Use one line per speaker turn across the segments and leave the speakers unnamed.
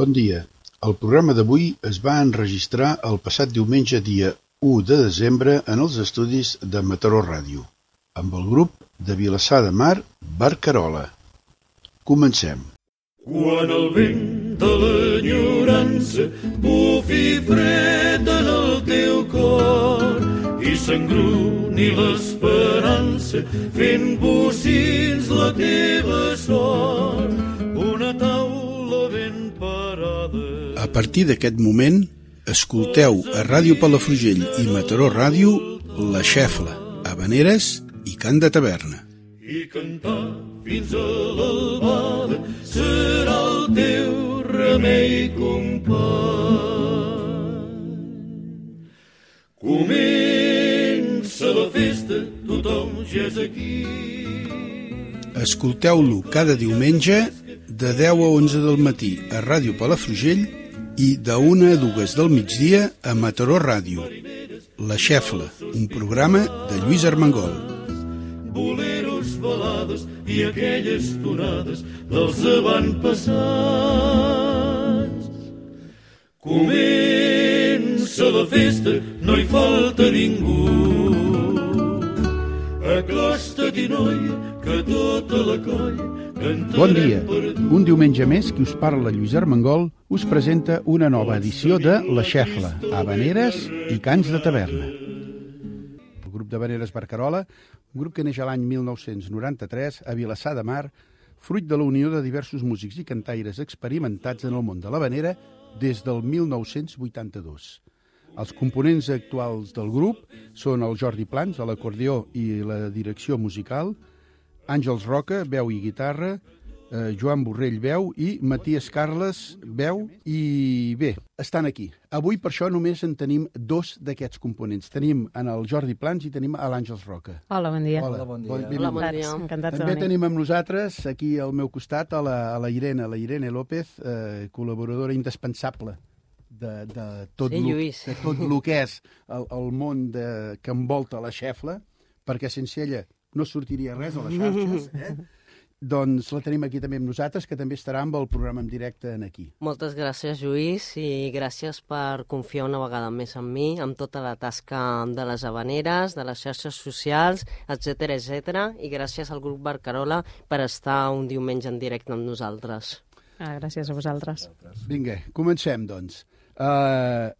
Bon dia. El programa d'avui es va enregistrar el passat diumenge dia u de desembre en els estudis de Mataró Ràdio, amb el grup de Vilassar de Mar, Barcarola. Comencem.
Quan el vent de l'enyorança bufi fred en el teu cor i s'engruni l'esperança fent bocins la teva sort,
partir d'aquest moment, escolteu a Ràdio Palafrugell i Mataró Ràdio La Xefla, Habaneres i Cant de Taverna.
i cantar fins a l'albada serà el teu remei company. Comença la festa, tothom ja és aquí.
Escolteu-lo cada diumenge de 10 a 11 del matí a Ràdio Palafrugell i de 1 a 2 del migdia a Mataró Ràdio. La Xefla, un programa de Lluís Armengol.
boleros, balades i aquelles tonades dels avantpassats. Comença la festa, no hi falta ningú. Acosta-t'hi, noia, que tota la colla
Bon dia. Un diumenge més, qui us parla Lluís Armengol us presenta una nova edició de La Xefla, Habaneres i Cants de Taverna. El grup d'Habaneres Barcarola, un grup que neix l'any 1993 a Vilassar de Mar, fruit de la unió de diversos músics i cantaires experimentats en el món de l'habanera des del 1982. Els components actuals del grup són el Jordi Plans, a l'acordió i la direcció musical, Àngels Roca, veu i guitarra, eh, Joan Borrell, veu, i Matías Carles, veu, i bé, estan aquí. Avui per això només en tenim dos d'aquests components. Tenim en el Jordi Plans i tenim a l'Àngels Roca.
Hola, bon dia.
Hola, bon dia.
benvinguts.
Hola, bon dia.
Encantats,
També
venir.
tenim amb nosaltres, aquí al meu costat, a la, a la Irene, la Irene López, eh, col·laboradora indispensable de, de, tot
Sí,
lo,
Lluís.
de tot el que és el, el món de, que envolta la xefla, perquè sense ella no sortiria res a les xarxes, eh? doncs la tenim aquí també amb nosaltres, que també estarà amb el programa en directe en aquí.
Moltes gràcies, Lluís, i gràcies per confiar una vegada més en mi, amb tota la tasca de les habaneres, de les xarxes socials, etc etc. i gràcies al grup Barcarola per estar un diumenge en directe amb nosaltres.
Ah, gràcies a vosaltres.
Vinga, comencem, doncs. Uh,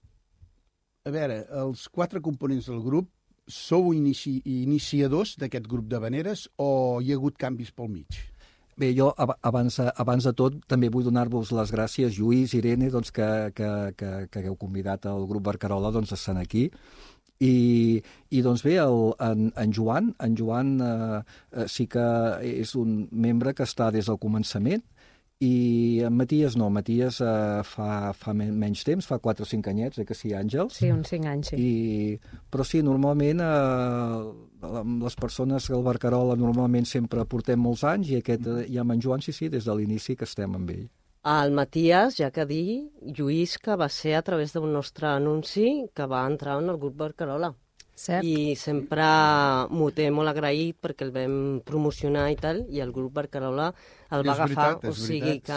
a veure, els quatre components del grup, sou inici iniciadors d'aquest grup de veneres o hi ha hagut canvis pel mig?
Bé, jo ab- abans, abans de tot també vull donar-vos les gràcies, Lluís, Irene, doncs, que, que, que, que hagueu convidat el grup Barcarola doncs, a estar aquí. I, i doncs bé, el, en, en Joan, en Joan eh, eh, sí que és un membre que està des del començament i en Matías no, Matías eh, fa, fa men menys temps, fa 4 o 5 anyets, eh, que sí, Àngels?
Sí, uns cinc anys, sí.
I, però sí, normalment eh, les persones del Barcarola normalment sempre portem molts anys i, aquest, eh, i amb en Joan sí, sí, des de l'inici que estem amb ell.
El Matías, ja que dir, Lluís, que va ser a través d'un nostre anunci que va entrar en el grup Barcarola.
Cert?
I sempre m'ho té molt agraït perquè el vam promocionar i tal, i el grup Barcarola el va
És
agafar,
veritat,
o sigui
veritat,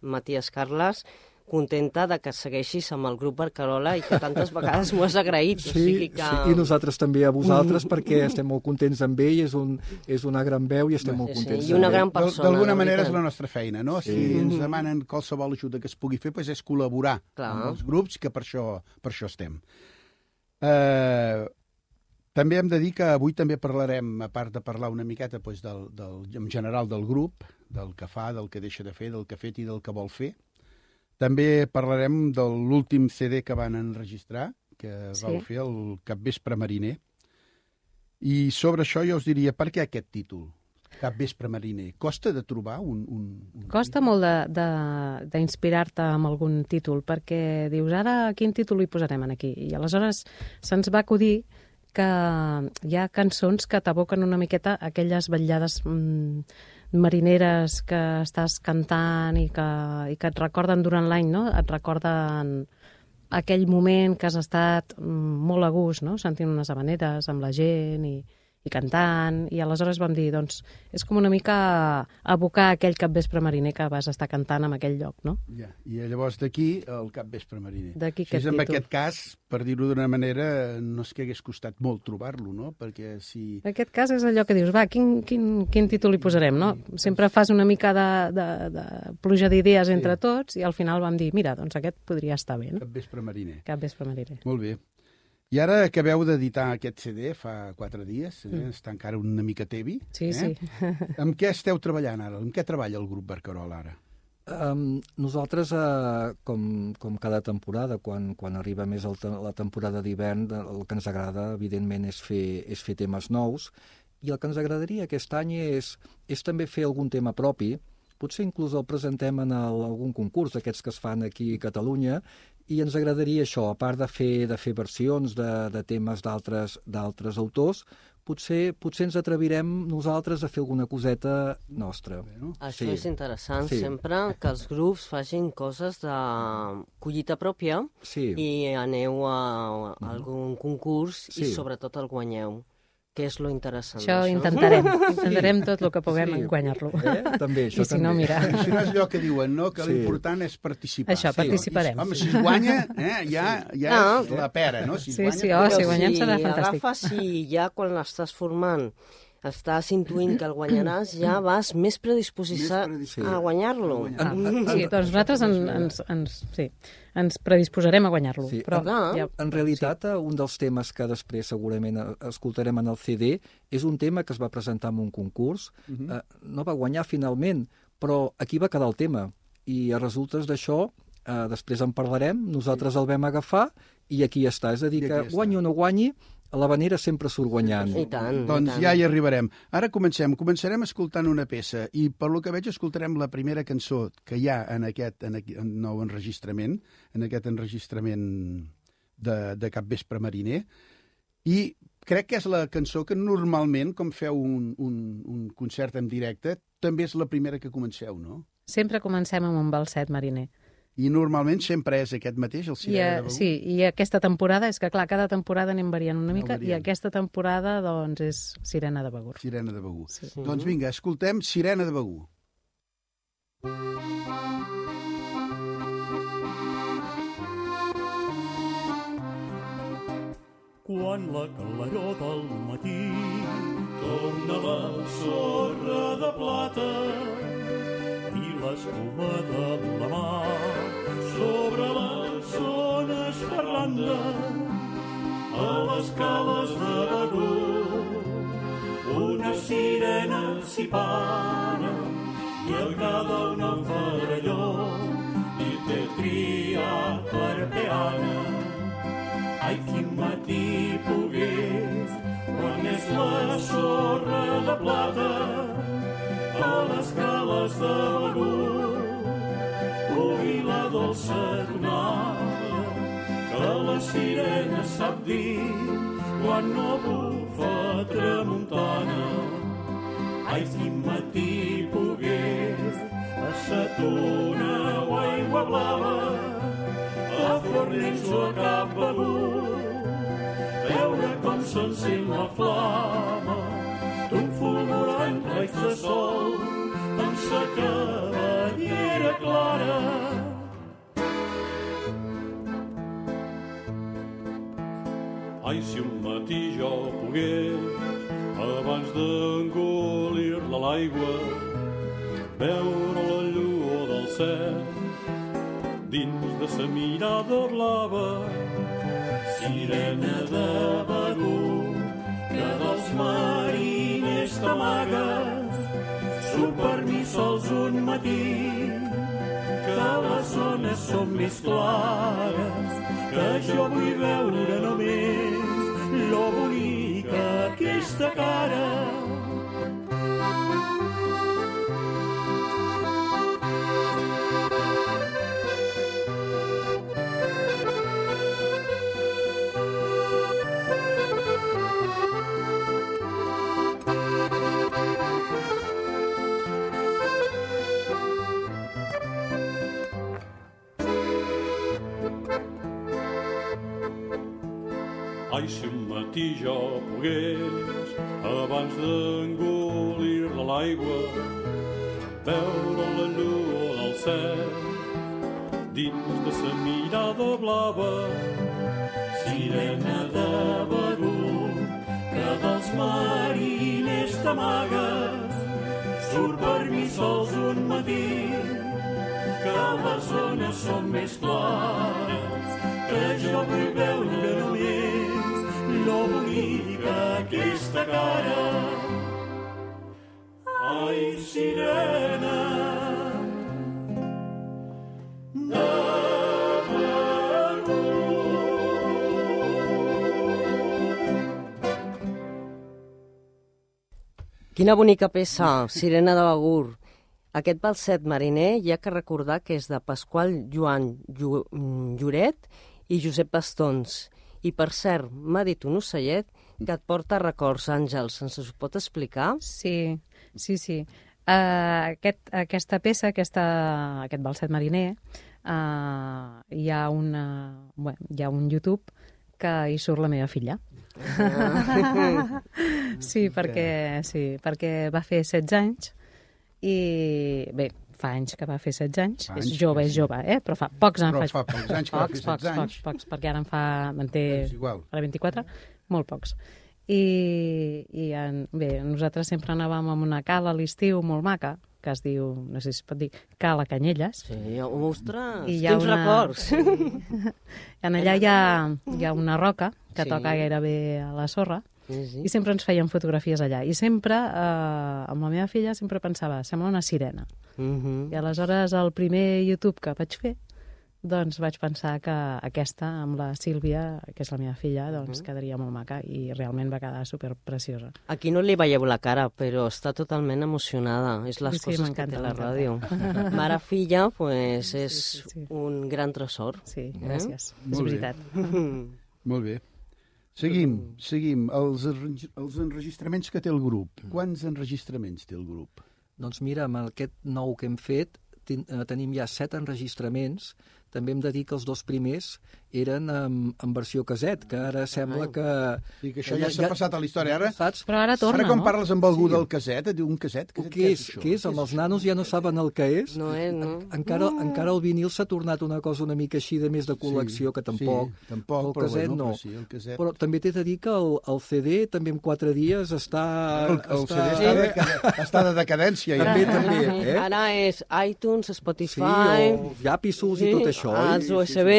que Matías Carles contenta de que segueixis amb el grup Barcarola i que tantes vegades m'ho has agraït. o sigui que...
sí, i nosaltres també a vosaltres perquè estem molt contents amb ell, és, un, és una gran veu i estem molt
Sí, sí,
contents
i una gran persona,
D'alguna manera és la nostra feina, no? Si ens demanen qualsevol ajuda que es pugui fer, doncs és col·laborar
Clar.
amb els grups, que per això, per això estem. Eh, també hem de dir que avui també parlarem, a part de parlar una miqueta doncs, del, del, en general del grup, del que fa, del que deixa de fer, del que ha fet i del que vol fer. També parlarem de l'últim CD que van enregistrar, que
Sí.
vau fer el Capvespre Mariner. I sobre això jo us diria, per què aquest títol? Capvespre Mariner. Costa de trobar un... un, un
Costa molt d'inspirar-te amb algun títol, perquè dius, ara quin títol hi posarem aquí? I aleshores se'ns va acudir que hi ha cançons que t'aboquen una miqueta aquelles vetllades mm, marineres que estàs cantant i que, i que et recorden durant l'any, no? Et recorden aquell moment que has estat mm, molt a gust, no? Sentint unes habaneres amb la gent i, i cantant, i aleshores vam dir, doncs, és com una mica abocar aquell capvespre mariner que vas estar cantant en aquell lloc, no?
Ja. I llavors d'aquí el capvespre mariner.
D'aquí aquest
en
títol.
aquest cas, per dir-ho d'una manera, no és que hagués costat molt trobar-lo, no? Perquè si...
En aquest cas és allò que dius, va, quin, quin, quin títol hi posarem, no? Sempre fas una mica de, de, de pluja d'idees entre tots i al final vam dir, mira, doncs aquest podria estar bé, no?
Capvespre mariner.
Capvespre mariner.
Molt bé. I ara acabeu d'editar aquest CD fa quatre dies, eh? mm. està encara una mica tevi.
Sí,
eh?
sí.
Amb què esteu treballant ara? Amb què treballa el grup Barcarol ara?
Um, nosaltres, uh, com, com cada temporada, quan, quan arriba més el, la temporada d'hivern, de- el que ens agrada, evidentment, és fer, és fer temes nous, i el que ens agradaria aquest any és, és també fer algun tema propi, potser inclús el presentem en el, algun concurs d'aquests que es fan aquí a Catalunya, i ens agradaria això, a part de fer, de fer versions de, de temes d'altres d'altres autors, potser, potser ens atrevirem nosaltres a fer alguna coseta nostra.
Bueno,
Això
Sí.
és interessant,
Sí.
sempre que els grups facin coses de collita pròpia
Sí.
i aneu a, a algun concurs i
Sí.
sobretot el guanyeu, que és lo interessant.
Això
d'això.
intentarem. Intentarem tot el que puguem
Sí.
guanyar-lo.
Eh? També, això
I si no,
també.
mira,
Això no és allò que diuen, no? Que
Sí.
l'important és participar.
Això,
Sí.
participarem.
Home, si es guanya, eh, ja, ja
No.
és la pera, no? Si
Sí,
guanya,
sí, oh, si
Però
guanyem serà fantàstic.
agafes i ja quan l'estàs formant estàs intuint que el guanyaràs, ja vas més predisposat a guanyar-lo.
Ah, sí, doncs nosaltres en, ens, ens, sí, ens predisposarem a guanyar-lo.
Sí.
Però
Clar.
ja,
En realitat, sí. un dels temes que després segurament escoltarem en el CD és un tema que es va presentar en un concurs. Uh
Mhm.
-huh. eh, no va guanyar finalment, però aquí va quedar el tema. I a resultes d'això, eh, després en parlarem, nosaltres el vam agafar i aquí està. És a dir, que guanyi o no guanyi, l'Havanera sempre surt guanyant.
I tant,
Doncs
i tant.
ja hi arribarem. Ara comencem. Començarem escoltant una peça i per lo que veig escoltarem la primera cançó que hi ha en aquest en aquest en nou enregistrament, en aquest enregistrament de, de Capvespre Mariner i crec que és la cançó que normalment, com feu un, un, un concert en directe, també és la primera que comenceu, no?
sempre comencem amb un balset mariner.
I normalment sempre és aquest mateix, el
I,
Sirena de
eh,
Begur?
sí, i aquesta temporada, és que clar, cada temporada anem variant una mica, i aquesta temporada, doncs, és Sirena de Begur.
Sirena de Begur.
Sí.
Doncs vinga, escoltem Sirena de Begur.
Quan la claror del matí torna la sorra de plata l'escuma de la mar sobre les zones ferranda a les cales de Begur una sirena s'hi para i a cada una faralló i té triat per peana. Ai, quin matí pogués, quan és la sorra de plata, les cales de Begur, oir la dolça tonada, que la sirena sap dir quan no bufa tramuntana. Ai, quin matí pogués, a sa tuna o aigua blava, a Fornells o a Cap Begur, veure com s'encén la flama d'un fulgurant raig de sol sa cabellera clara. Ai, si un matí jo pogués, abans d'engolir-la l'aigua, veure la lluor del cel, dins de sa mirada blava. Sirena de Begur, que dels mariners t'amagues, per mi sols un matí, que les zones són més clares, que jo vull veure només lo bonica aquesta cara. Matí jo pogués, abans d'engolir a l'aigua, veure la llua del cel dins de sa mirada blava. Sirena de Begur, que dels mariners t'amagues, surt per mi sols un matí, que les zones són més clares, cara. Ai, sirena,
Quina bonica peça, Sirena de Begur. Aquest balset mariner hi ha que recordar que és de Pasqual Joan mm, Lloret i Josep Bastons. I, per cert, m'ha dit un ocellet que et porta records, Àngels. Ens ho pot explicar?
Sí, sí, sí. Uh, aquest, aquesta peça, aquesta, aquest balset mariner, uh, hi, ha una, bueno, hi ha un YouTube que hi surt la meva filla.
Ah.
sí, perquè, sí, perquè va fer 16 anys i, bé, fa anys que va fer 16 anys.
Fa
és
anys
jove, és
sí.
jove, eh? Però fa pocs anys.
Però fa pocs anys que va fer
pocs, pocs,
16 anys.
pocs, pocs, perquè ara en fa... En té
És igual.
ara 24, molt pocs. I, i en, bé, nosaltres sempre anàvem a una cala a l'estiu molt maca, que es diu, no sé si es pot dir, Cala Canyelles.
Sí, ostres,
I hi ha
quins
una...
records.
Sí. En allà hi ha, hi ha una roca que
Sí.
toca gairebé a la sorra
Sí, sí.
i sempre ens feien fotografies allà. I sempre, eh, amb la meva filla, sempre pensava, sembla una sirena.
Mhm.
I aleshores, el primer YouTube que vaig fer, doncs vaig pensar que aquesta, amb la Sílvia, que és la meva filla, doncs quedaria molt maca i realment va quedar super preciosa.
Aquí no li veieu la cara, però està totalment emocionada. És les
Sí, sí,
coses que té la ràdio. Mare-filla, pues, és
sí, sí.
un gran tresor.
Sí, gràcies. És
Molt bé.
veritat.
Molt bé. Seguim, seguim. Els, els enregistraments que té el grup. Quants enregistraments té el grup?
Doncs mira, amb aquest nou que hem fet, ten, eh, tenim ja set enregistraments. També hem de dir que els dos primers eren en, en versió caset, que ara sembla que...
Sí, que això ja s'ha passat a la història. Ara,
Saps?
Però ara torna,
ara quan
no?
parles amb algú del caset, et diu un caset.
O
caset
què és?
això?
Què és? Amb els nanos ja no saben el que és.
No és, no?
Encara, encara el vinil s'ha tornat una cosa una mica així de més de col·lecció, que tampoc.
Sí, tampoc,
el
però
caset
bueno,
no.
però sí, el caset.
Però també t'he de dir que el, el CD també en quatre dies està...
El, el
està...
CD està, de, està de decadència. Ja.
També, també, eh?
Ara és iTunes,
Sí,
Spotify...
o llapisos i tot això. eh?
Els USB...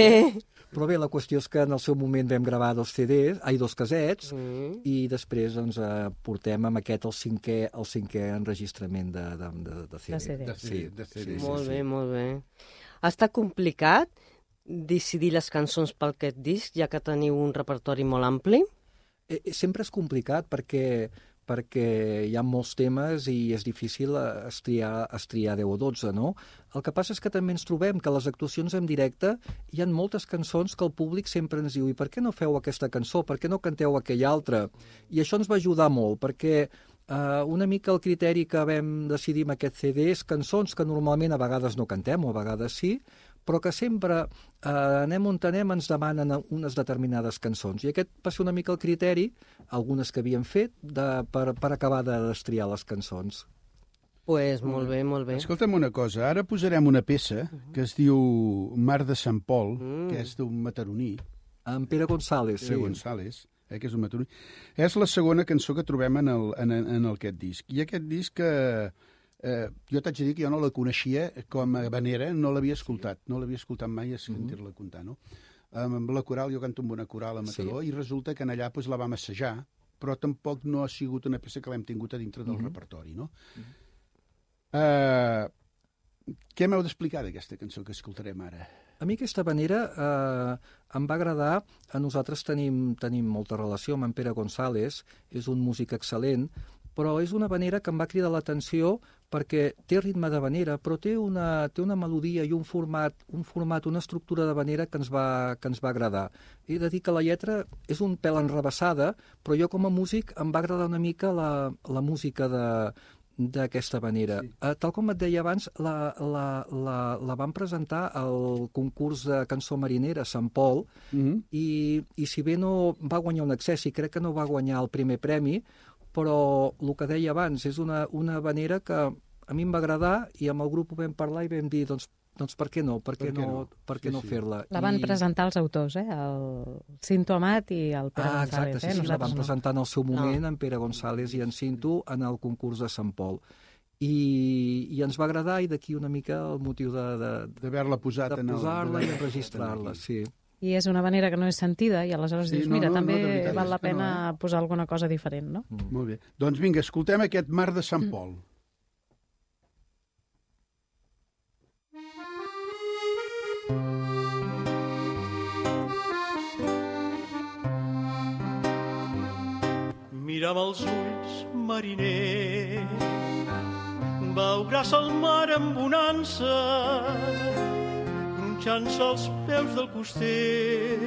Però bé, la qüestió és que en el seu moment vam gravar dos CDs, ai, dos casets,
Mm.
i després doncs, eh, portem amb aquest el cinquè, el cinquè enregistrament de, de, de, de CD.
De CD.
De CD, de CD, sí,
molt
sí.
bé, molt bé. Ha estat complicat decidir les cançons per aquest disc, ja que teniu un repertori molt ampli?
Eh, eh, sempre és complicat perquè perquè hi ha molts temes i és difícil estriar, estriar 10 o 12, no? El que passa és que també ens trobem que les actuacions en directe hi ha moltes cançons que el públic sempre ens diu i per què no feu aquesta cançó, per què no canteu aquella altra? I això ens va ajudar molt, perquè eh, una mica el criteri que vam decidir amb aquest CD és cançons que normalment a vegades no cantem o a vegades sí, però que sempre eh, anem on anem ens demanen unes determinades cançons. I aquest va ser una mica el criteri, algunes que havíem fet, de, per, per acabar de destriar les cançons.
pues, molt bé, molt bé.
Escolta'm una cosa, ara posarem una peça que es diu Mar de Sant Pol,
Mm.
que és d'un mataroní,
En Pere González,
Pere
sí.
González, eh, que és un mataroní. És la segona cançó que trobem en, el, en, en aquest disc. I aquest disc, eh, eh, jo t'haig de dir que jo no la coneixia com a vanera, no l'havia escoltat, no l'havia escoltat mai a sentir-la contar, no? Amb la coral, jo canto amb una coral a Mataró, i resulta que en allà pues, la vam assajar, però tampoc no ha sigut una peça que l'hem tingut a dintre del repertori, no? Eh, què m'heu d'explicar d'aquesta cançó que escoltarem ara?
A mi aquesta manera eh, em va agradar. A nosaltres tenim, tenim molta relació amb en Pere González, és un músic excel·lent, però és una vanera que em va cridar l'atenció perquè té ritme de vanera, però té una, té una melodia i un format, un format, una estructura de vanera que ens, va, que ens va agradar. He de dir que la lletra és un pèl enrebaçada, però jo com a músic em va agradar una mica la, la música de, d'aquesta manera. Sí. Uh, tal com et deia abans, la, la, la, la van presentar al concurs de cançó marinera a Sant Pol
Mm -hmm.
i, i si bé no va guanyar un accés i crec que no va guanyar el primer premi, però el que deia abans és una, una vanera que a mi em va agradar i amb el grup ho vam parlar i vam dir doncs, doncs per què no, per què,
Per què
no,
no?
per què
Sí,
no
sí.
fer-la?
La van
I...
presentar els autors, eh? El Cinto Amat i el Pere
Ah,
González.
exacte, sí,
eh?
sí, la van
Nosaltres no.
presentar en el seu moment en Pere González i en Cinto en el concurs de Sant Pol. I, i ens va agradar i d'aquí una mica el motiu de, de,
D'haver-la posat
de
en el...
posar-la i enregistrar-la,
aquí.
sí.
I és una manera que no és sentida i aleshores
Sí,
dius,
no,
mira,
no, no,
també
veritat
val la
que no,
pena posar alguna cosa diferent, no?
Molt bé. Doncs vinga, escoltem aquest mar de Sant Pol.
Mira'm els ulls, mariner, veuràs el mar amb bonança, gronxant-se els peus del coster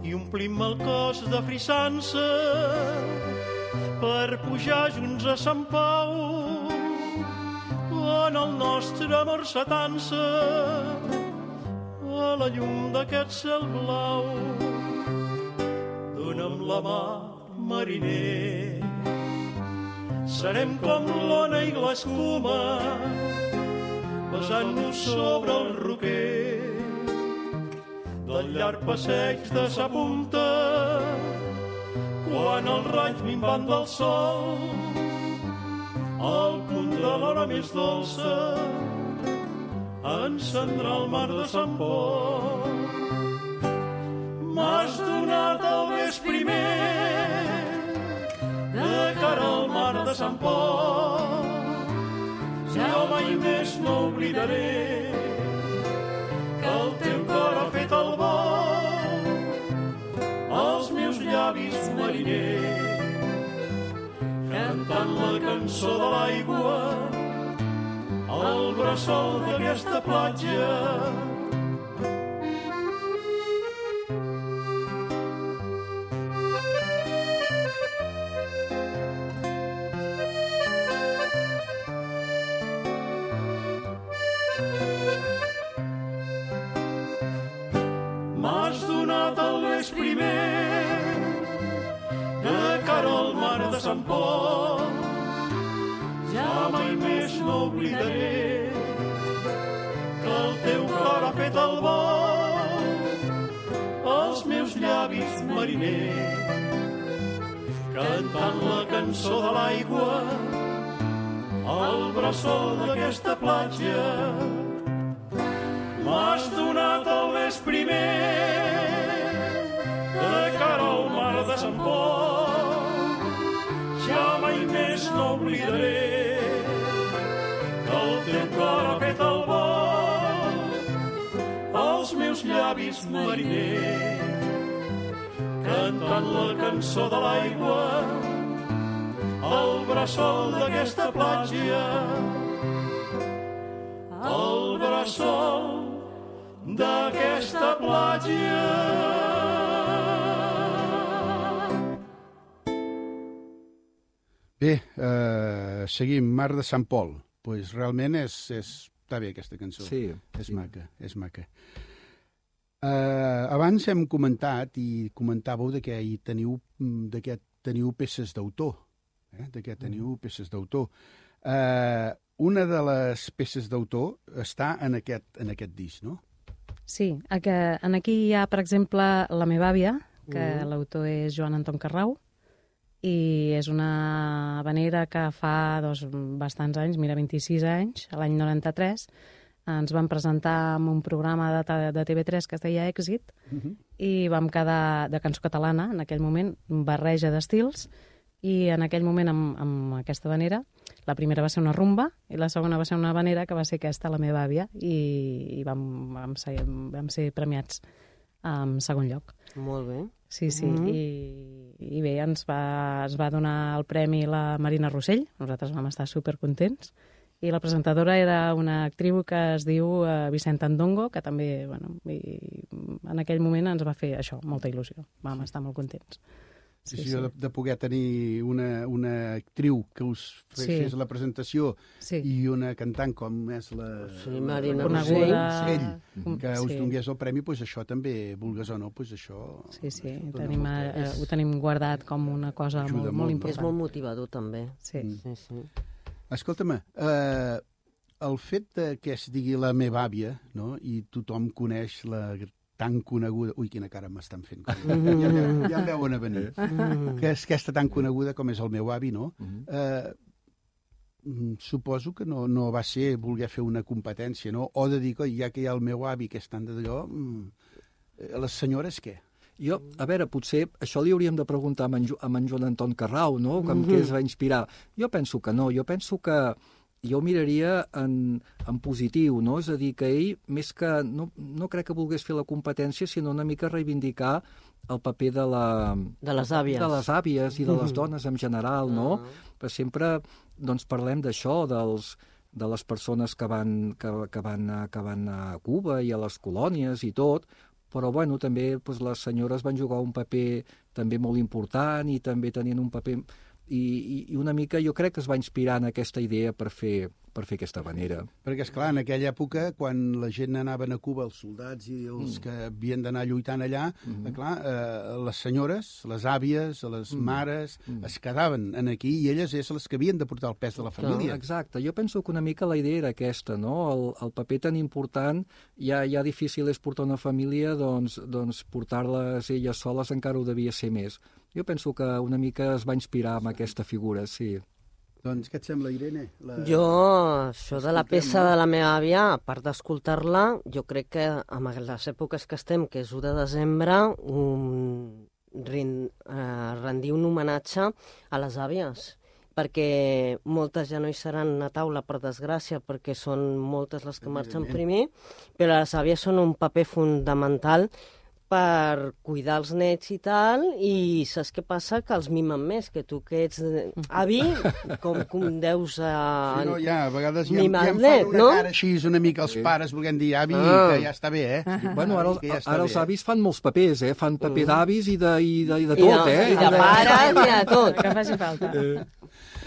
i omplim el cos de frisança per pujar junts a Sant Pau on el nostre amor s'atansa a la llum d'aquest cel blau dona'm la mà, mariner. Serem com l'ona i l'escuma, besant-nos sobre el roquer del llarg passeig de sa punta, quan el raig minvant del sol, al punt de l'hora més dolça, encendrà el mar de Sant Pol. M'has donat el més primer de cara al mar de Sant Pol. Jo mai més no oblidaré que el teu cor ha fet el vol als meus llavis mariner cantant la cançó de l'aigua al bressol d'aquesta platja de Sant Pol. Ja mai més no oblidaré que el teu cor ha fet el vol als meus llavis mariner cantant la cançó de l'aigua al bressol d'aquesta platja M'has donat el més primer de cara al mar de Sant Pol. Oblidaré que el teu cor ha fet el vol als meus llavis mariner. Cantant la cançó de l'aigua al bressol d'aquesta platja. Al bressol d'aquesta platja.
Bé, eh, seguim. Mar de Sant Pol. pues realment és, és... està bé aquesta cançó.
Sí,
És
sí.
maca, és maca. Uh, abans hem comentat i comentàveu de que hi teniu, mm, de que teniu peces d'autor, eh? de que teniu peces d'autor. Uh, una de les peces d'autor està en aquest, en aquest disc, no?
Sí, que, en aquí hi ha, per exemple, La meva àvia, que l'autor és Joan Anton Carrau, i és una vanera que fa doncs, bastants anys, mira, 26 anys, l'any 93, ens van presentar en un programa de, de TV3 que es deia Èxit,
Uh -huh.
i vam quedar de cançó catalana, en aquell moment, barreja d'estils, i en aquell moment, amb, amb aquesta vanera, la primera va ser una rumba i la segona va ser una vanera que va ser aquesta, la meva àvia, i, i vam, vam, ser, vam ser premiats en segon lloc.
Molt bé.
Sí, sí,
Mhm.
I, i bé, ens va, es va donar el premi la Marina Rossell, nosaltres vam estar supercontents, i la presentadora era una actriu que es diu uh, Vicenta Andongo, que també, bueno, i, en aquell moment ens va fer això, molta il·lusió. Vam estar molt contents.
Sí, sí, de, de poder tenir una, una actriu que us fes,
Sí.
fes la presentació
Sí.
i una cantant com és la,
Sí, Marina
la
Rossell.
Rossell, que us
Sí.
donés el premi, doncs això també, vulgues o no, doncs això...
Sí, sí,
dona
tenim,
molta-
eh, ho tenim guardat com una cosa molt,
molt,
molt important.
És molt motivador, també.
Sí.
Mm.
Sí, sí.
Escolta'm, eh, el fet de que es digui la meva àvia, no?, i tothom coneix la tan coneguda... Ui, quina cara m'estan fent. Ja, ja, ja em veuen a venir. Que és aquesta tan coneguda com és el meu avi, no? Eh, mm, suposo que no, no va ser voler fer una competència, no? O de dir que ja que hi ha el meu avi que és tant de d'allò, mm, eh, les senyores què?
Jo, a veure, potser això li hauríem de preguntar a en, Jo- a en Joan Anton Carrau, no?, com què es va inspirar. Jo penso que no, jo penso que jo ho miraria en, en positiu, no? És a dir, que ell, més que... No, no crec que volgués fer la competència, sinó una mica reivindicar el paper de la...
De les àvies.
De les àvies i de les dones en general, no? Però sempre doncs, parlem d'això, dels de les persones que van, que, que, van, a- que van a Cuba i a les colònies i tot, però bueno, també doncs, les senyores van jugar un paper també molt important i també tenien un paper i, i, una mica jo crec que es va inspirar en aquesta idea per fer, per fer aquesta manera.
Perquè, és clar en aquella època, quan la gent anaven a Cuba, els soldats i els que havien d'anar lluitant allà, eh, clar, eh, les senyores, les àvies, les mares, es quedaven en aquí i elles és les que havien de portar el pes de la família.
Exacte, jo penso que una mica la idea era aquesta, no? El, el paper tan important, ja, ja difícil és portar una família, doncs, doncs portar-les elles soles encara ho devia ser més. Jo penso que una mica es va inspirar amb aquesta figura, sí.
Doncs què et sembla, Irene? La...
Jo, això de la peça
no?
de la meva àvia, a part d'escoltar-la, jo crec que en les èpoques que estem, que és 1 de desembre, un, rin, eh, rendir un homenatge a les àvies perquè moltes ja no hi seran a taula, per desgràcia, perquè són moltes les que marxen primer, però les àvies són un paper fundamental per cuidar els nets i tal, i saps què passa? Que els mimen més, que tu que ets eh, avi, com, com deus... Uh,
Sí, no, ja, a vegades ja, ja em fan
net,
una
no?
cara així, una mica els pares volent dir avi,
Ah.
que ja està bé, eh?
Bueno, ara,
ja
ara
bé,
els avis fan molts papers, eh? Fan paper d'avis i, de, i, de, i de
I
tot,
de,
eh?
I de pares i de tot.
Que faci falta.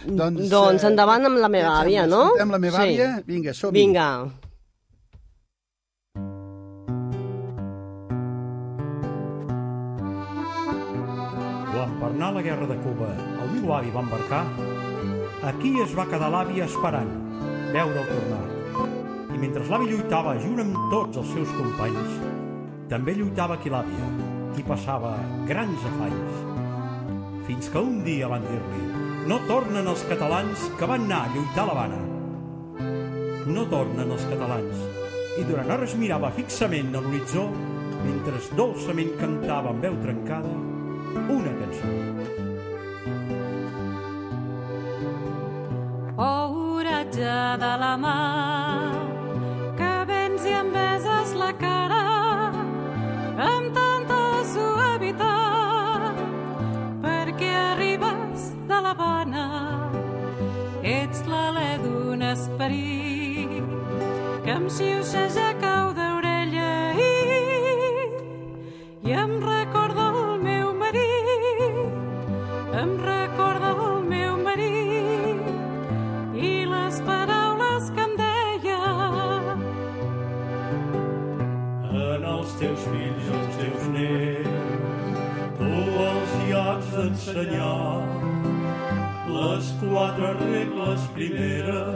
Doncs,
Doncs
eh,
endavant amb la meva àvia, no?
Escoltem la meva
Sí.
àvia? Vinga, som-hi.
Vinga.
Per anar a la guerra de Cuba el meu avi va embarcar, aquí es va quedar l'avi esperant veure'l tornar. I mentre l'avi lluitava junt amb tots els seus companys, també lluitava aquí l'àvia i passava grans afanys. Fins que un dia van dir-li no tornen els catalans que van anar a lluitar a l'Havana. No tornen els catalans. I durant hores mirava fixament a l'horitzó mentre dolçament cantava amb veu trencada una cançó.
Oh, oratge de la mar, que vens i em beses la cara amb tanta suavitat, perquè arribes de l'Havana. Ets l'alè d'un esperit que em xiuxeja cau d'orella i, i em
has d'ensenyar les quatre regles primeres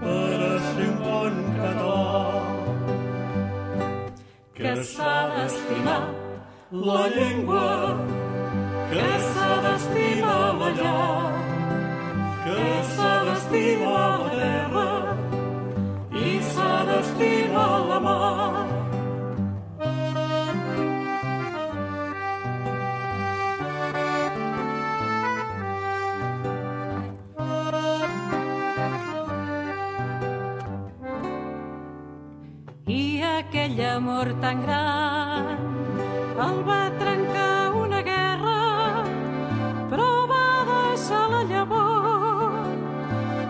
per a ser un bon català.
que s'ha d'estimar
la llengua, que s'ha d'estimar la llar, que s'ha d'estimar la terra i s'ha d'estimar la mar.
Amor tan gran. El va trencar una guerra però va deixar la llavor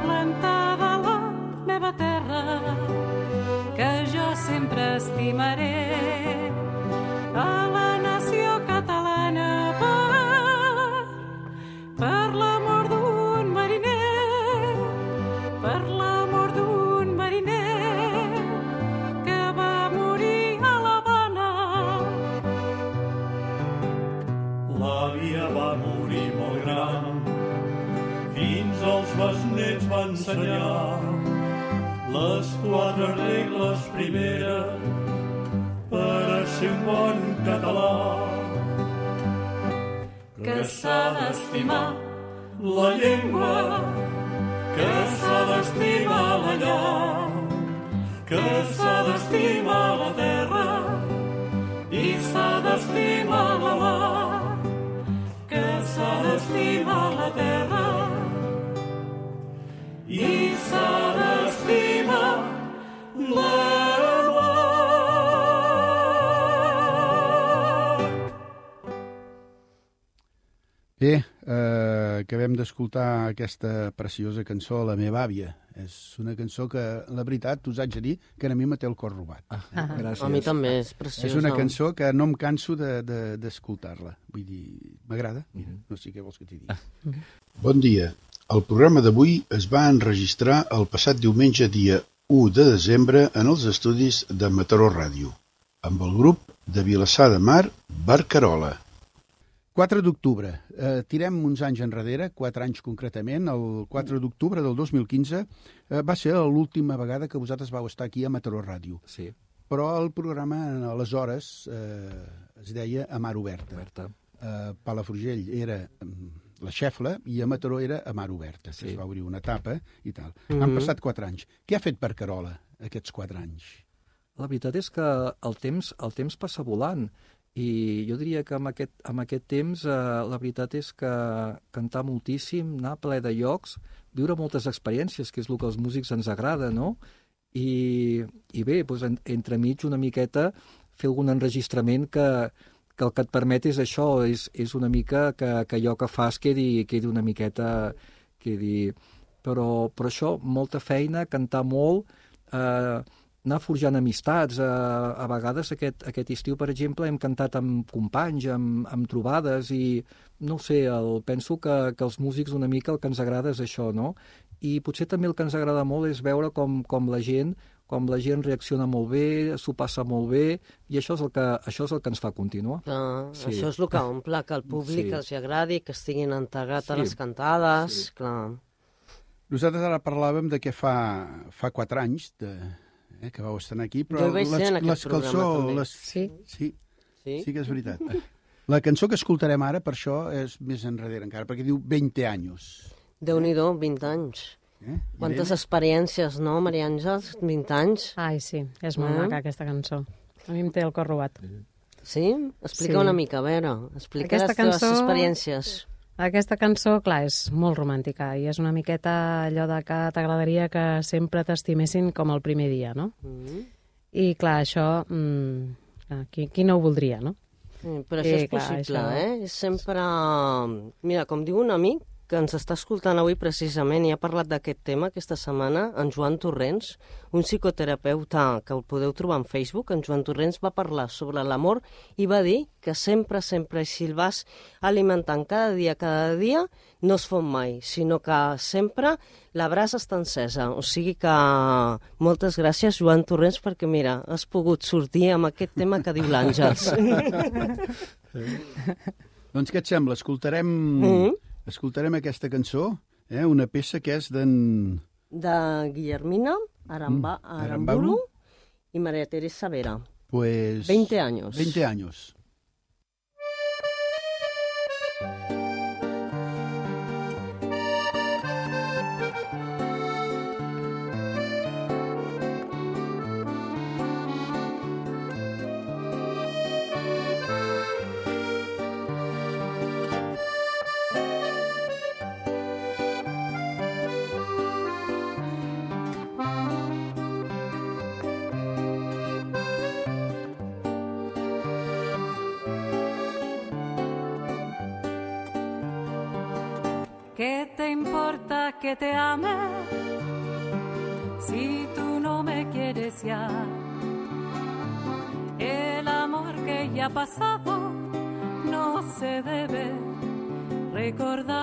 plantada a la meva terra que jo sempre estimaré
ensenyar les quatre regles primeres per a ser un bon català.
que s'ha d'estimar
La llengua, que s'ha d'estimar la llar, que s'ha d'estimar la terra i s'ha d'estimar
d'escoltar aquesta preciosa cançó, La meva àvia. És una cançó que, la veritat, us haig de dir que a mi me té el cor robat.
Ah, gràcies.
A mi també és preciosa.
És una cançó que no em canso d'escoltar-la. De, d'escoltar-la. Vull dir, m'agrada. Mira, no sé què vols que t'hi digui.
Bon dia. El programa d'avui es va enregistrar el passat diumenge dia 1 de desembre en els estudis de Mataró Ràdio, amb el grup de Vilassar de Mar, Barcarola.
4 d'octubre. Eh, tirem uns anys enrere, 4 anys concretament. El 4 d'octubre del 2015 eh, va ser l'última vegada que vosaltres vau estar aquí a Mataró Ràdio.
Sí,
Però el programa, aleshores, eh, es deia A Mar Oberta.
Berta.
A Palafrugell era mm, la Xefla i a Mataró era a Mar Oberta, que
Sí.
es va obrir una etapa i tal.
Mhm.
Han passat 4 anys. Què ha fet Barcarola aquests 4 anys?
La veritat és que el temps, el temps passa volant i jo diria que amb aquest, amb aquest temps eh, la veritat és que cantar moltíssim, anar ple de llocs, viure moltes experiències, que és el que als músics ens agrada, no? I, i bé, doncs, en, entremig una miqueta fer algun enregistrament que, que el que et permet és això, és, és una mica que, que allò que fas quedi, quedi una miqueta... Quedi... Però, però això, molta feina, cantar molt, eh, anar forjant amistats. Eh, a vegades aquest, aquest estiu, per exemple, hem cantat amb companys, amb, amb trobades i, no ho sé, el, penso que, que els músics una mica el que ens agrada és això, no? I potser també el que ens agrada molt és veure com, com la gent com la gent reacciona molt bé, s'ho passa molt bé, i això és el que, això és el que ens fa continuar.
Clar,
Sí.
Això és el que omple, que el públic
Sí.
els agradi, que estiguin integrats a
Sí.
les cantades, sí. clar.
Nosaltres ara parlàvem de què fa, fa 4 anys de, eh, que vau estar aquí, però
també.
les,
Sí.
sí,
Sí?
sí que és veritat. La cançó que escoltarem ara, per això, és més enrere encara, perquè diu 20 anys.
Déu-n'hi-do, 20 anys.
Eh?
Quantes
Irene?
experiències, no, Maria Àngels? 20 anys?
Ai, sí, és molt
Mm.
maca aquesta cançó. A mi em té el cor robat.
Sí? Explica
Sí.
una mica, a veure. Explica
Aquesta
les teves
cançó-
experiències.
Aquesta cançó, clar, és molt romàntica i és una miqueta allò de que t'agradaria que sempre t'estimessin com el primer dia, no?
Mm.
I clar, això, mm, clar, qui, qui no ho voldria, no?
Sí, però
Sí,
això és
clar,
possible,
això-
eh? És sempre... Mira, com diu un amic que ens està escoltant avui precisament i ha parlat d'aquest tema aquesta setmana, en Joan Torrents, un psicoterapeuta que el podeu trobar en Facebook, en Joan Torrents va parlar sobre l'amor i va dir que sempre, sempre, si el vas alimentant cada dia, cada dia, no es fon mai, sinó que sempre la brasa està encesa. O sigui que moltes gràcies, Joan Torrents, perquè mira, has pogut sortir amb aquest tema que diu l'Àngels.
Doncs què et sembla? Escoltarem,
Mm.
Escoltarem aquesta cançó, eh? una peça que és d'en...
de Guillermina Aramba,
Mm,
Aramburu
Aramburu.
y María Teresa Vera.
Pues,
20 años.
20 años.
Que te ame si tú no me quieres ya? El amor que ya ha pasado no se debe recordar.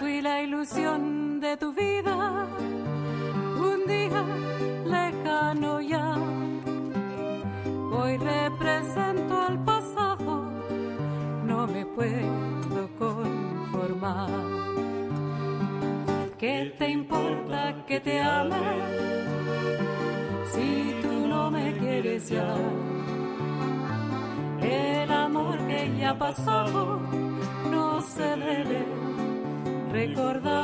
Fui la ilusión de tu vida, un día lejano ya. Hoy represento al pasado, no me puedo conformar. ¿Qué te importa que te ame si tú no me quieres ya? El amor que ya pasado no se debe recordar.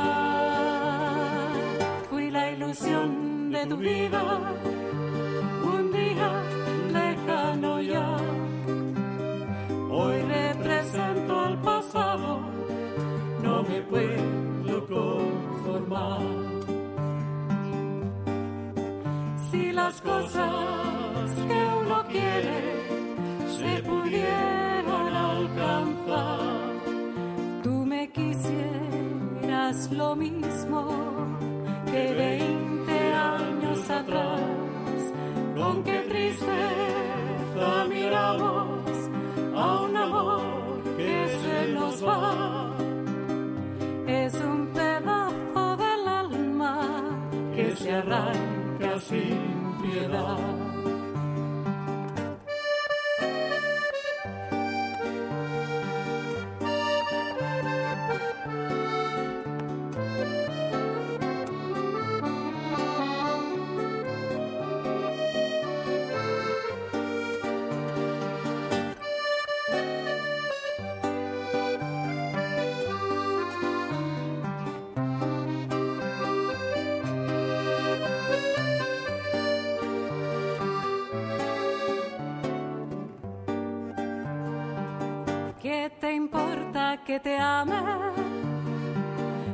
Fui la ilusión de tu vida, un día lejano ya. Hoy represento al pasado, no me puedo conformar. Si las cosas que uno quiere se pudieran alcanzar, tú me quisieras lo mismo que 20 años atrás. Con qué tristeza miramos a un amor que se nos va. Arranca sin piedad. Que te ame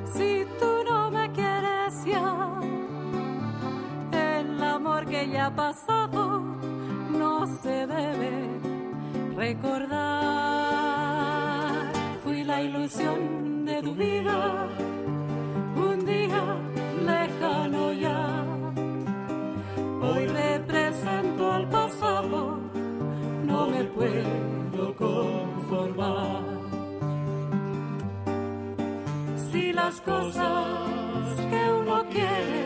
si tú no me quieres ya? El amor que ya ha pasado no se debe recordar. Fui la ilusión de tu vida, un día lejano ya. Hoy represento al pasado, no me puedo conformar. Las cosas que uno quiere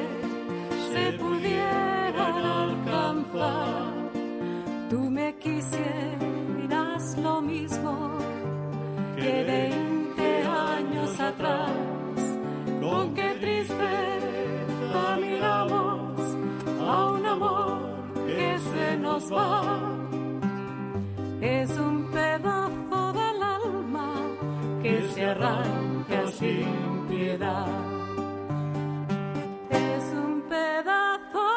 se pudieran alcanzar, tú me quisieras lo mismo que 20 años atrás. Con qué tristeza miramos a un amor que se nos va. Es un pedazo del alma que se arranca Es un pedazo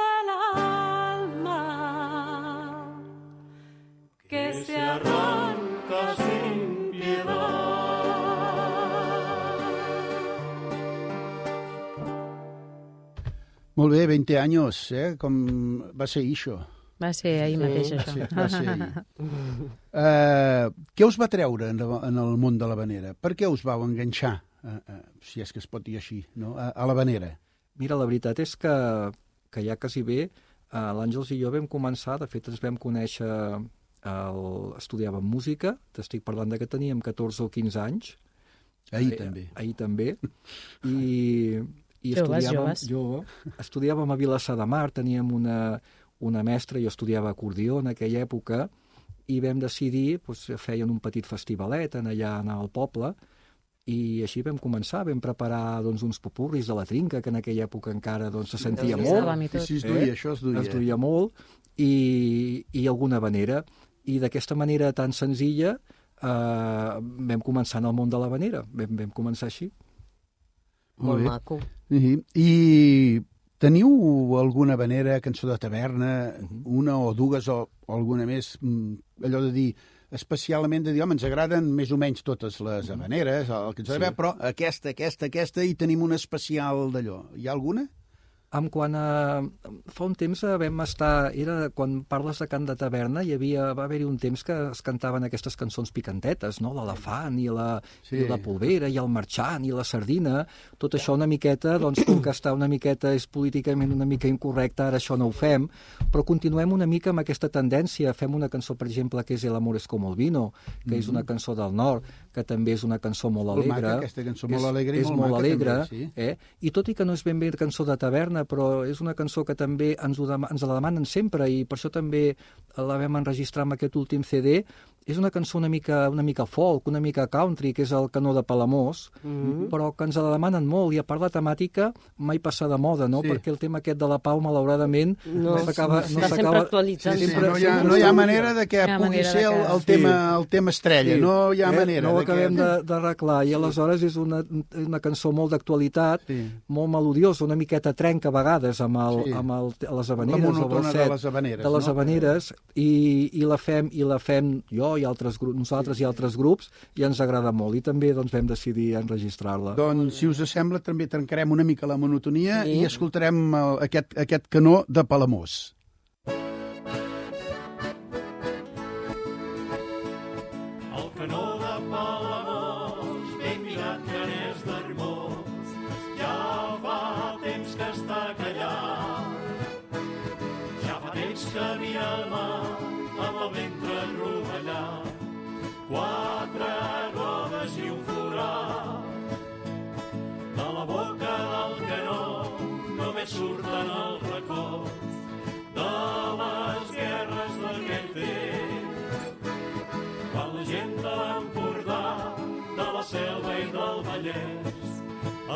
del alma que se arranca sin piedad.
Molt bé, 20 anys, eh? Com va ser això?
Va ser ahir mateix,
Va
això.
ser, va ser ahir. Uh, què us va treure en, en el món de l'havanera? Per què us vau enganxar, uh, uh, si és que es pot dir així, no? a, a l'havanera?
Mira, la veritat és que, que ja quasi bé eh, l'Àngels i jo vam començar, de fet ens vam conèixer, el, estudiàvem música, t'estic parlant de que teníem 14 o 15 anys.
Ahir
Eh,
també.
Ahir també. I, i
Joves,
estudiàvem,
joves.
Jo, estudiàvem a Vilassar de Mar, teníem una, una mestra, jo estudiava acordió en aquella època, i vam decidir, doncs, feien un petit festivalet en allà en el poble, i així vam començar, vam preparar doncs, uns popurris de la trinca, que en aquella època encara doncs, se sentia
Sí,
molt,
i
sí, es duia,
Eh?
això es duia.
es duia molt, i, i alguna manera. I d'aquesta manera tan senzilla eh, vam començar en el món de la vanera, vam, vam començar així.
Molt
Molt
bé.
maco.
I, I teniu alguna vanera, cançó de taverna, una o dues o, o alguna més, mm, allò de dir, especialment de dir, home, ens agraden més o menys totes les habaneres, el que ens
sí.
però aquesta, aquesta, aquesta, i tenim una especial d'allò. Hi ha alguna?
En quant a... Fa un temps eh, vam estar... Era, quan parles de cant de taverna, hi havia, va haver-hi un temps que es cantaven aquestes cançons picantetes, no? L'elefant i, la,
Sí.
i la polvera i el marxant i la sardina. Tot això una miqueta, doncs com que està una miqueta és políticament una mica incorrecte, ara això no ho fem, però continuem una mica amb aquesta tendència. Fem una cançó, per exemple, que és El amor es como el vino, que és una cançó del nord, que també és una cançó molt
Molt
alegre.
maca, aquesta cançó, molt
és,
alegre
és
molt
molt
maca
alegre,
també, sí.
eh? I tot i que no és ben bé cançó de taverna, però és una cançó que també ens, ho dem ens la demanen sempre i per això també la vam enregistrar amb aquest últim CD és una cançó una mica, una mica folk, una mica country, que és el canó de Palamós,
Mm.
però que ens la demanen molt, i a part la temàtica mai passa de moda, no?
Sí.
Perquè el tema aquest de la pau, malauradament,
No,
s'acaba...
està
No
sempre
s'acaba...
actualitzant.
Sí, sí,
Sempre-
no, hi ha,
sempre
no hi ha manera de que
No
pugui ser el,
que-
el, tema, el tema estrella. No hi ha
eh?
manera.
No ho
de que-
acabem de- d'arreglar, i aleshores és una, una cançó molt d'actualitat,
Sí.
molt melodiosa, una miqueta trenca a vegades amb, el,
Sí.
amb el, les
La
habaneres, el
monotona de les habaneres.
de les
no?
habaneres i, i la fem i la fem jo i altres grups, nosaltres i altres grups i ens agrada molt i també doncs, vam decidir enregistrar-la.
Doncs, si us sembla, també trencarem una mica la monotonia
Sí.
i escoltarem el, aquest, aquest canó de Palamós.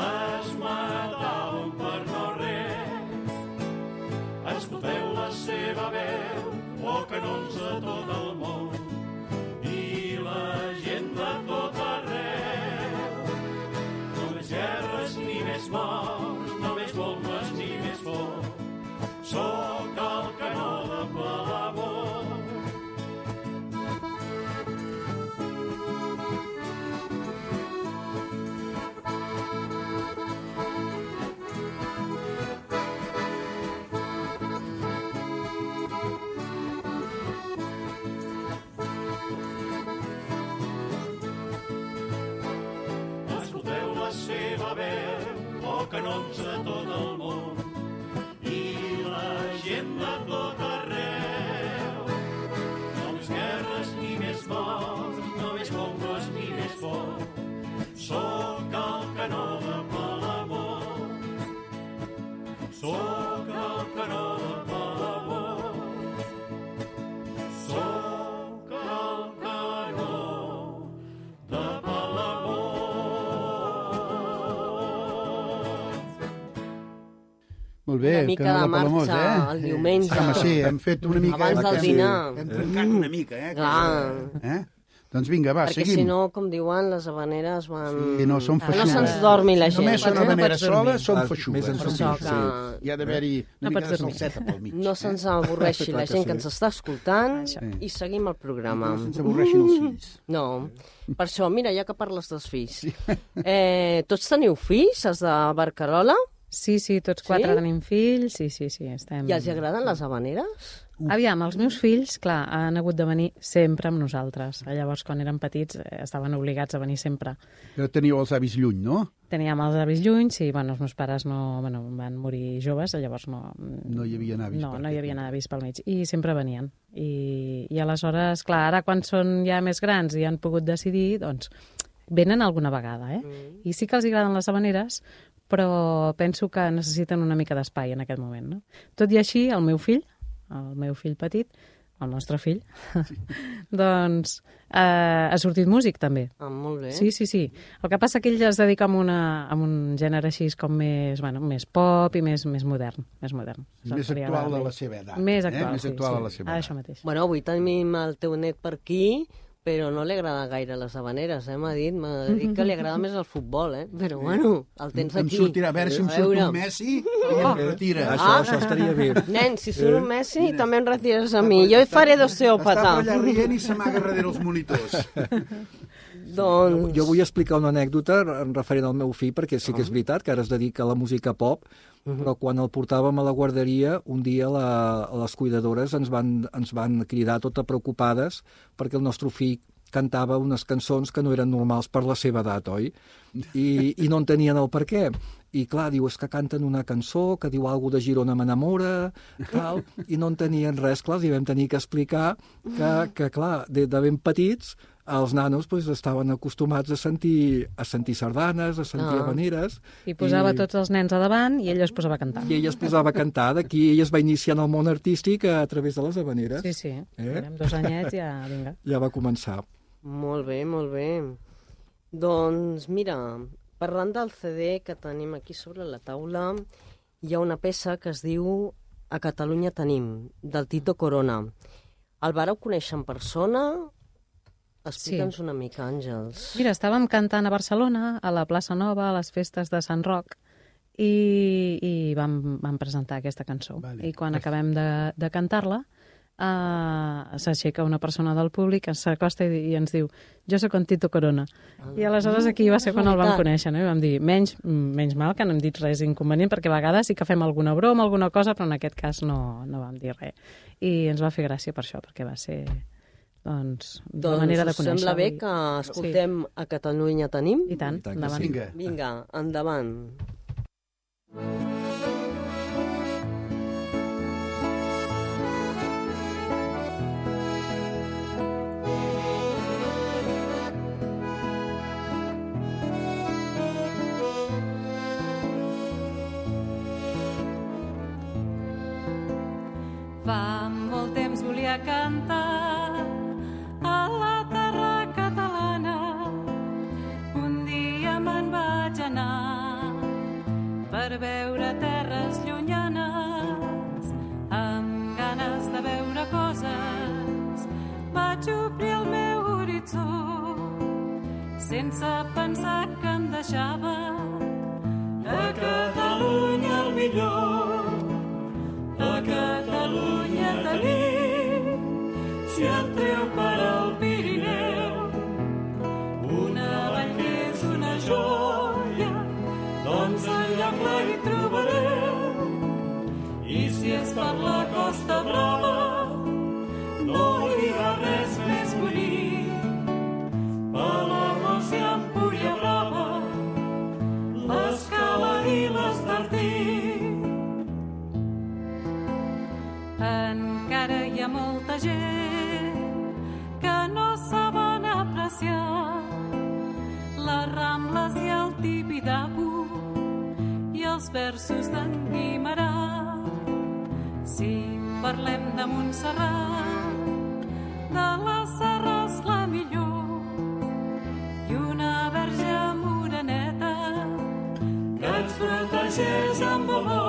Es mataven per no res. Escolteu la seva veu, o canons de tot el món, veu, o canons de tot el
Molt bé,
Una mica
canó
de
Palamós,
marxa
eh?
el diumenge.
Home, sí, hem fet una mica...
Abans del dinar.
Hem trencat una mica, eh?
Clar.
Eh? Doncs vinga, va,
Perquè
seguim.
si no, com diuen, les habaneres van...
Sí, no, són
Que
feixugues.
no se'ns dormi la gent.
només són
Perquè no
habaneres soles, són
Ah,
feixugues.
més en
Per això que
Hi ha d'haver-hi una
No
mica de salseta pel mig.
no se'ns
eh?
avorreixi la
que
gent
sí.
que ens està escoltant i seguim el programa.
No se'ns avorreixin els fills.
No, per això, mira, ja que parles dels fills. Eh, tots teniu fills, els de Barcarola?
Sí, sí, tots quatre
Sí?
tenim fills, sí, sí, sí, estem...
I els agraden les habaneres?
Aviam, els meus fills, clar, han hagut de venir sempre amb nosaltres. Llavors, quan eren petits, eh, estaven obligats a venir sempre.
Però teníeu els avis lluny, no?
Teníem els avis lluny, i bueno, els meus pares no, bueno, van morir joves, llavors no...
No hi havia avis.
No, no hi havia avis pel mig. I sempre venien. I, I aleshores, clar, ara quan són ja més grans i han pogut decidir, doncs venen alguna vegada, eh?
Mm.
I sí que els agraden les habaneres, però penso que necessiten una mica d'espai en aquest moment, no? Tot i així, el meu fill, el meu fill petit, el nostre fill, doncs eh, ha sortit músic també.
Ah, molt bé.
Sí, sí, sí. El que passa que ell es dedica a, una, a un gènere així com més, bueno, més pop i més, més modern. Més modern.
Més actual
més.
la seva edat.
Més
eh?
actual,
Més
sí,
actual
sí.
a la seva
Ah,
edat.
això mateix.
Bueno, avui tenim el teu net per aquí, però no li agrada gaire les habaneres, eh? M'ha dit, m'ha dit que li agrada més el futbol, eh? Però bueno, el tens
Em
aquí.
sortirà, a veure si em surt
veure.
un Messi i em retira.
Això,
Ah.
això estaria bé.
Nen, si surt un Messi, també em retires a mi. Jo hi faré
Està
d'osteòpata.
per allà rient i s'amaga darrere els monitors.
Doncs...
Jo vull explicar una anècdota en referent al meu fill, perquè sí que és veritat que ara es dedica a la música pop, però quan el portàvem a la guarderia, un dia la, les cuidadores ens van, ens van cridar tota preocupades perquè el nostre fill cantava unes cançons que no eren normals per la seva edat, oi? I, i no entenien el per què. I clar, diu, és que canten una cançó que diu alguna de Girona m'enamora, tal, i no entenien res, clar, hi vam tenir que explicar que, que clar, de, de ben petits els nanos pues, estaven acostumats a sentir, a sentir sardanes, a sentir
Ah.
habaneres.
I posava tots els nens a davant i ell es posava a cantar.
I ella es posava a cantar, d'aquí ella es va iniciar en el món artístic a través de les habaneres.
Sí, sí.
Eh?
Érem dos anyets, ja, vinga.
Ja va començar.
Molt bé, molt bé. Doncs mira, parlant del CD que tenim aquí sobre la taula, hi ha una peça que es diu A Catalunya tenim, del Tito Corona. El vareu conèixer en persona? Explica'ns sí. una mica, Àngels.
Mira, estàvem cantant a Barcelona, a la plaça Nova, a les festes de Sant Roc, i, i vam, vam presentar aquesta cançó.
Vale.
I quan acabem de, de cantar-la, uh, s'aixeca una persona del públic, ens s'acosta i, i ens diu jo sóc en Tito Corona. I aleshores aquí va ser quan el vam conèixer, no? I vam dir, menys, menys mal que no hem dit res inconvenient, perquè a vegades sí que fem alguna broma, alguna cosa, però en aquest cas no, no vam dir res. I ens va fer gràcia per això, perquè va ser doncs,
Doncs
manera de conèixer
sembla bé que escoltem A Catalunya tenim?
I tant,
I tant
endavant.
sí.
Vinga.
Vinga, endavant.
Fa molt temps volia cantar vaig anar per veure terres llunyanes amb ganes de veure coses. Vaig obrir el meu horitzó sense pensar que em deixava
A Catalunya el millor, a Catalunya tenim, si entreu
molta gent que no saben apreciar les Rambles i el Tibidabo i els versos d'en Guimarà. Si parlem de Montserrat, de la Serra és la millor i una verge moreneta
que ens protegeix amb amor.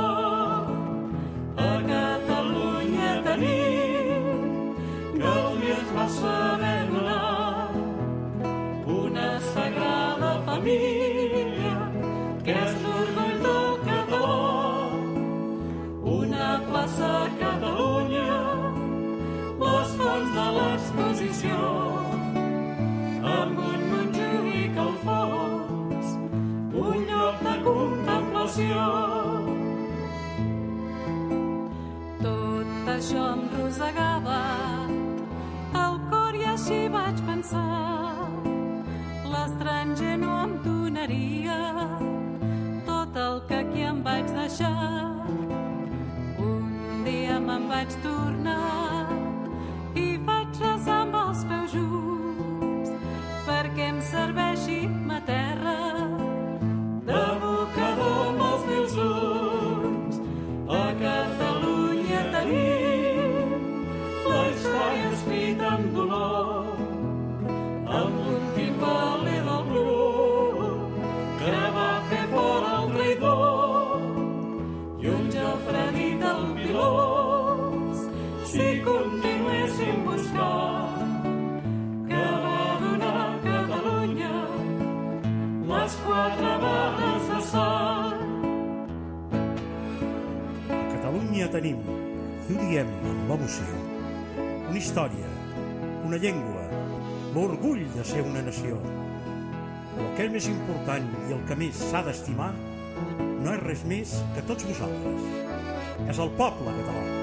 Més important i el que més s'ha d'estimar no és res més que tots vosaltres. És el poble català.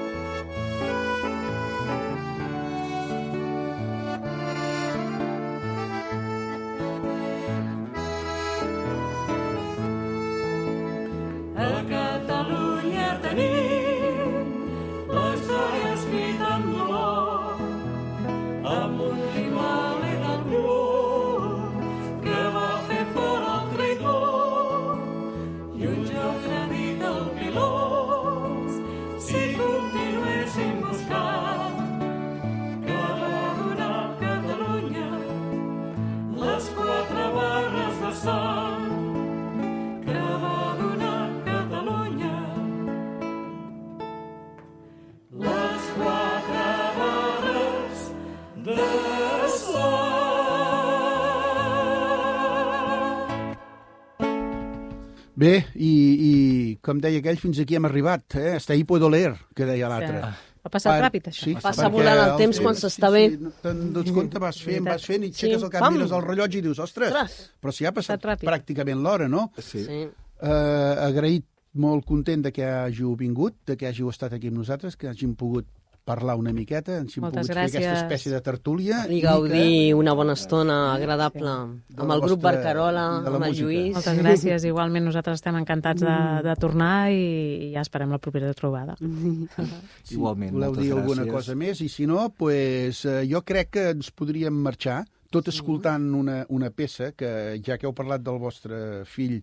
Bé, i, i com deia aquell, fins aquí hem arribat, eh? Hasta ahí puedo leer, que deia l'altre.
Ha passat
Per-
ràpid, això.
Sí,
Passa
perquè
volant el temps quan
sí,
s'està
sí,
bé.
no Te'n dones compte, vas fent, vas fent, i
Sí,
aixeques el cap,
pam.
mires el rellotge i dius, ostres,
Ostres.
però si ha passat pràcticament l'hora, no?
Sí.
Sí.
Eh, agraït, molt content de que hàgiu vingut, de que hàgiu estat aquí amb nosaltres, que hàgim pogut parlar una miqueta, ens hem
Moltes
pogut fer aquesta
gràcies.
espècie de tertúlia.
I
que-
gaudir una bona estona agradable
De
amb
la
el grup
vostra-
Barcarola, amb el
música.
Lluís.
Moltes gràcies. Igualment nosaltres estem encantats de, de tornar i, i ja esperem la propera trobada.
Sí,
Igualment,
voleu dir alguna
gràcies.
cosa més? I si no, pues, eh, jo crec que ens podríem marxar, tot escoltant una, una peça que, ja que heu parlat del vostre fill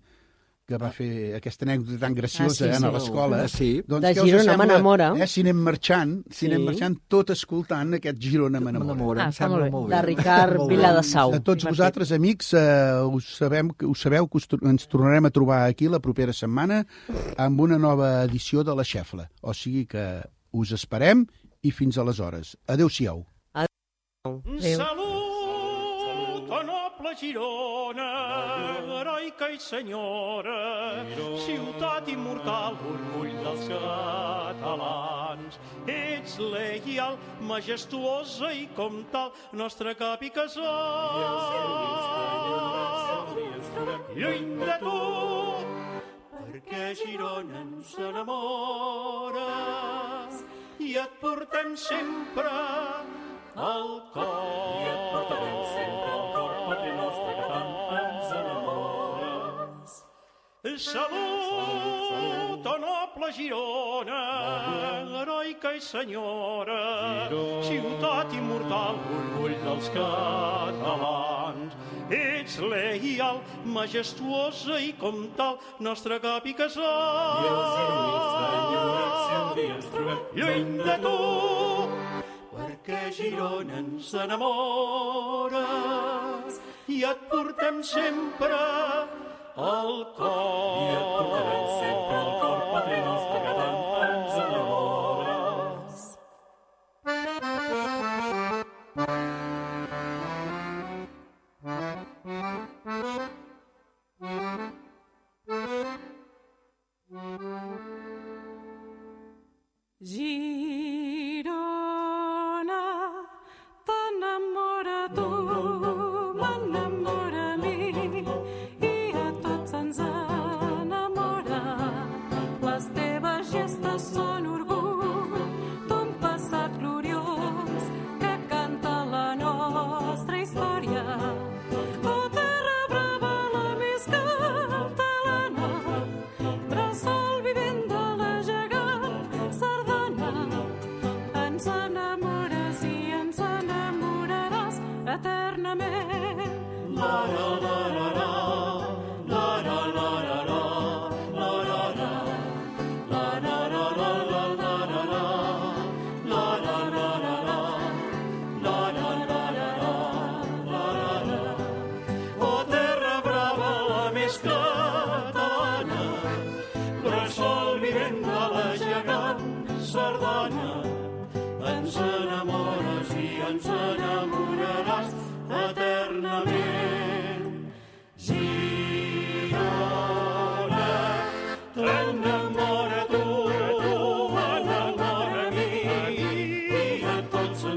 que va fer aquesta anècdota tan graciosa
Ah, sí,
eh,
sí.
a l'escola.
Sí.
Doncs
De Girona m'enamora.
Eh, si anem marxant, si anem
Sí.
marxant, tot escoltant aquest Girona m'enamora.
Ah,
em sembla
molt bé.
molt bé.
De Ricard. Viladasau.
A tots vosaltres, amics, eh, us, sabem, us sabeu que us, ens tornarem a trobar aquí la propera setmana amb una nova edició de la Xefla. O sigui que us esperem i fins aleshores. Adéu-siau.
Adéu.
Salut, oh noble Girona, heroica i senyora, ciutat immortal, orgull dels catalans. Ets lleial, majestuosa i com tal, nostre cap i casal. Lluny de tu, perquè Girona ens enamores i et portem sempre al cor. I et portarem sempre Salut, oh noble Girona, heroica i senyora, ciutat immortal, orgull dels catalans. Ets lleial, majestuosa i com tal, nostre cap i casal. Lluny de tu, perquè Girona ens enamores i et portem sempre al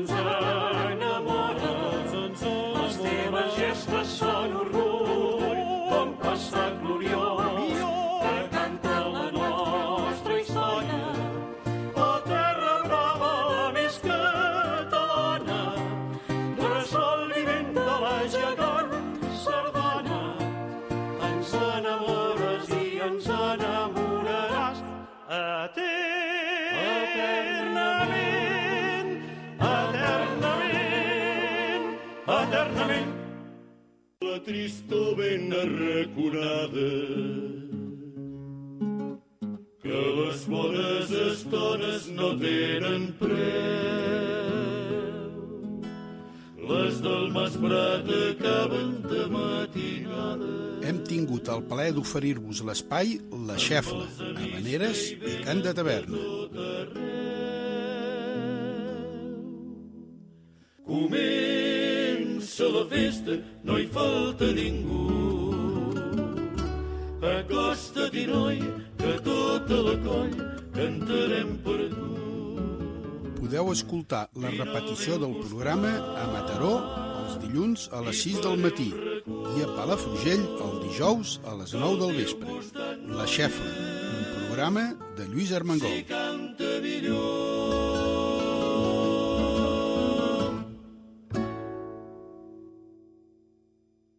tots
el plaer d'oferir-vos l'espai La Xefla, Habaneres i Cant de Taverna.
Comença la festa, no hi falta ningú. Acosta acosta't i noi, que tota la coll cantarem per tu.
Podeu escoltar la repetició del programa a Mataró els dilluns a les 6 del matí i a Palafrugell el dijous a les 9 del vespre. La Xefla, un programa de Lluís Armengol.
Millor